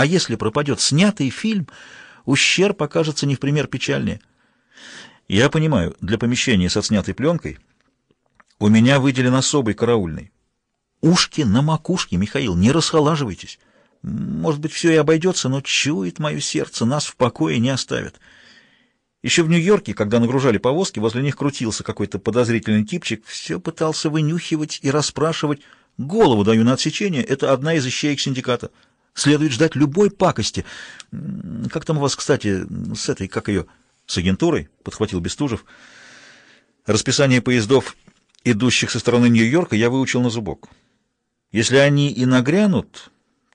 А если пропадет снятый фильм, ущерб окажется не в пример печальнее. Я понимаю, для помещения с отснятой пленкой у меня выделен особый караульный. Ушки на макушке, Михаил, не расхолаживайтесь. Может быть, все и обойдется, но чует мое сердце, нас в покое не оставят. Еще в Нью-Йорке, когда нагружали повозки, возле них крутился какой-то подозрительный типчик, все пытался вынюхивать и расспрашивать. Голову даю на отсечение, это одна из ищеек синдиката. Следует ждать любой пакости. Как там у вас, кстати, с этой, как ее, с агентурой? Подхватил Бестужев. Расписание поездов, идущих со стороны Нью-Йорка, я выучил на зубок. Если они и нагрянут,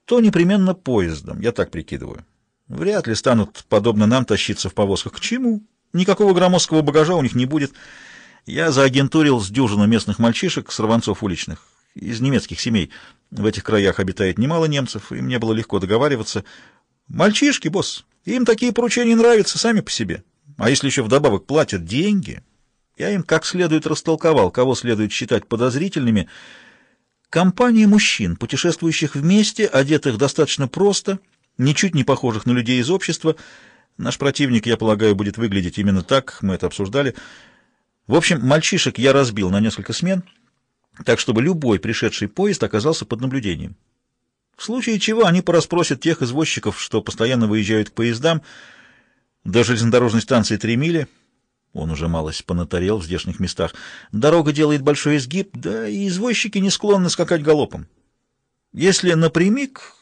то непременно поездом, я так прикидываю. Вряд ли станут, подобно нам, тащиться в повозках. К чему? Никакого громоздкого багажа у них не будет. Я заагентурил с дюжину местных мальчишек, сорванцов уличных, из немецких семей. В этих краях обитает немало немцев, и мне было легко договариваться. Мальчишки, босс, им такие поручения нравятся сами по себе. А если еще вдобавок платят деньги, я им как следует растолковал, кого следует считать подозрительными. Компания мужчин, путешествующих вместе, одетых достаточно просто — ничуть не похожих на людей из общества. Наш противник, я полагаю, будет выглядеть именно так, мы это обсуждали. В общем, мальчишек я разбил на несколько смен, так чтобы любой пришедший поезд оказался под наблюдением. В случае чего они порасспросят тех извозчиков, что постоянно выезжают к поездам, до железнодорожной станции три мили. Он уже малость понатарел в здешних местах. Дорога делает большой изгиб, да и извозчики не склонны скакать галопом. Если напрямик,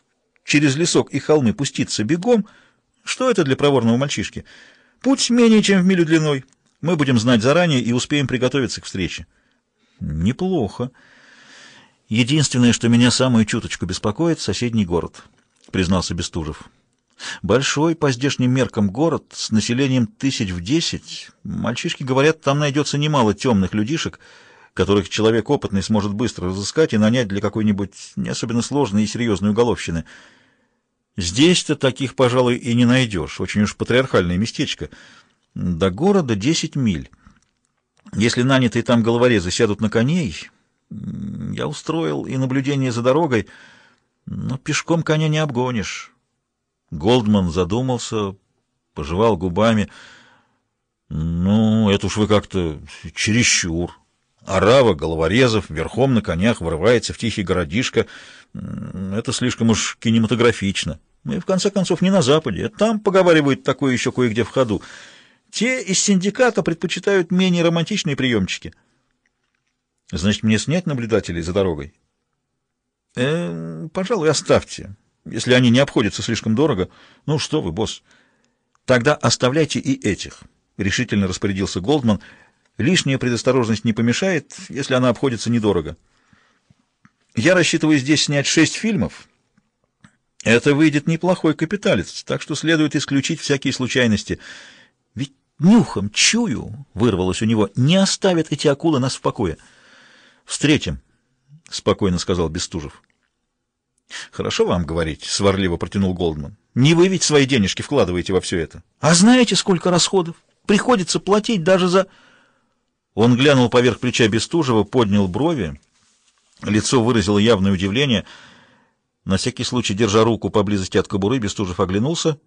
через лесок и холмы пуститься бегом, что это для проворного мальчишки? Путь менее чем в милю длиной. Мы будем знать заранее и успеем приготовиться к встрече. Неплохо. Единственное, что меня самую чуточку беспокоит, соседний город, признался Бестужев. Большой по здешним меркам город с населением тысяч в десять. Мальчишки говорят, там найдется немало темных людишек, которых человек опытный сможет быстро разыскать и нанять для какой-нибудь не особенно сложной и серьезной уголовщины. Здесь-то таких, пожалуй, и не найдешь. Очень уж патриархальное местечко. До города десять миль. Если нанятые там головорезы сядут на коней, я устроил и наблюдение за дорогой, но пешком коня не обгонишь. Голдман задумался, пожевал губами. «Ну, это уж вы как-то чересчур». Арава головорезов верхом на конях врывается в тихий городишко. Это слишком уж кинематографично. Мы, в конце концов, не на Западе. Там, поговаривают, такое еще кое-где в ходу. Те из синдиката предпочитают менее романтичные приемчики. Значит, мне снять наблюдателей за дорогой? Э, пожалуй, оставьте, если они не обходятся слишком дорого. Ну что вы, босс. Тогда оставляйте и этих, — решительно распорядился Голдман, — Лишняя предосторожность не помешает, если она обходится недорого. Я рассчитываю здесь снять шесть фильмов. Это выйдет неплохой капиталец, так что следует исключить всякие случайности. Нюхом чую, вырвалось у него, не оставят эти акулы нас в покое. Встретим, — спокойно сказал Бестужев. Хорошо вам говорить, — сварливо протянул Голдман. Не вы ведь свои денежки вкладываете во все это. А знаете, сколько расходов? Приходится платить даже за... Он глянул поверх плеча Бестужева, поднял брови. Лицо выразило явное удивление. На всякий случай, держа руку поблизости от кобуры, Бестужев оглянулся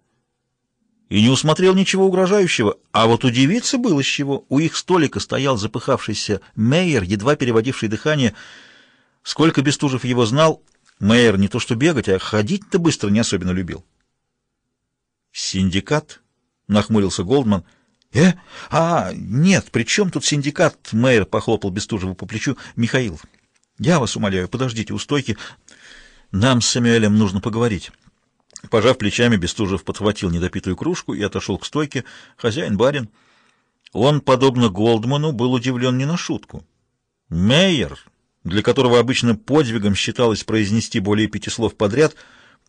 и не усмотрел ничего угрожающего. А вот удивиться было с чего. У их столика стоял запыхавшийся Мейер, едва переводивший дыхание. Сколько Бестужев его знал, Мейер не то что бегать, а ходить-то быстро не особенно любил. «Синдикат?» — нахмурился Голдман — «Э? А, нет, при чем тут синдикат?» Мэр похлопал Бестужева по плечу. «Михаил, я вас умоляю, подождите у стойки. Нам с Самюэлем нужно поговорить». Пожав плечами, Бестужев подхватил недопитую кружку и отошел к стойке. Хозяин, барин. Он, подобно Голдману, был удивлен не на шутку. Мейер, для которого обычно подвигом считалось произнести более пяти слов подряд,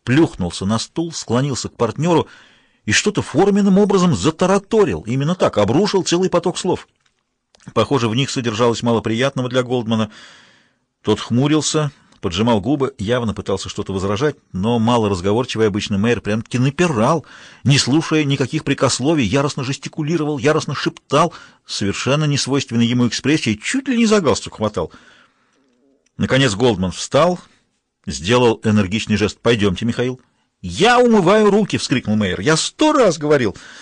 плюхнулся на стул, склонился к партнеру — и что-то форменным образом затараторил, именно так, обрушил целый поток слов. Похоже, в них содержалось мало приятного для Голдмана. Тот хмурился, поджимал губы, явно пытался что-то возражать, но малоразговорчивый обычный мэр прям-таки напирал, не слушая никаких прикословий, яростно жестикулировал, яростно шептал, совершенно несвойственной ему экспрессией, чуть ли не за галстук хватал. Наконец Голдман встал, сделал энергичный жест «Пойдемте, Михаил». «Я умываю руки!» — вскрикнул мэр. «Я сто раз говорил!»